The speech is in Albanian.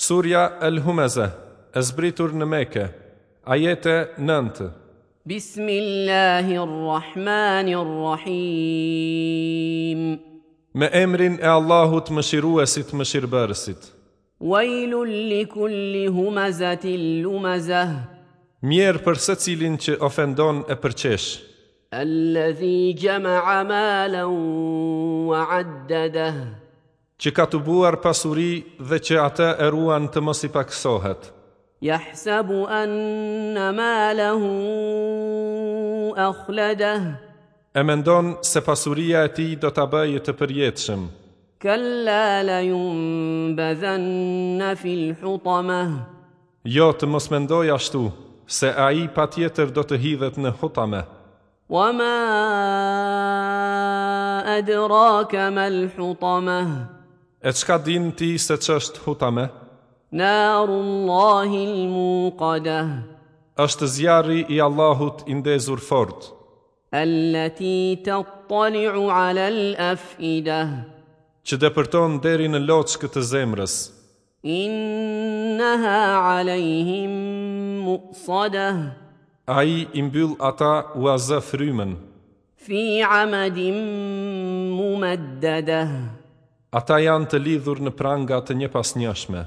Surja El Humeze, e zbritur në meke, ajete nëntë. Bismillahirrahmanirrahim Me emrin e Allahut më shiruesit më shirëbërësit Wajlu li kulli humazat lumazah Mjerë për së cilin që ofendon e përqesh Allëzhi gjemë amalën wa addadah që ka të buar pasuri dhe që ata e ruan të mos i paksohet. Jahsabu anna ma lahu akhladah. E mendon se pasuria e tij do ta bëjë të përjetshëm. Kalla la yunbadhanna fil hutamah. Jo të mos mendoj ashtu, se ai patjetër do të hidhet në hutame. Wa ma adraka mal hutamah. E qka din ti se që është hutame? Narullahi l-muqada është zjarri i Allahut indezur fort Allati të ala l-afida Që depërton deri në loqë këtë zemrës Innaha 'alayhim muqsada Ai i imbyll ata u aza frymen Fi 'amadin mumaddadah Ata janë të lidhur në pranga të një pas njëshme,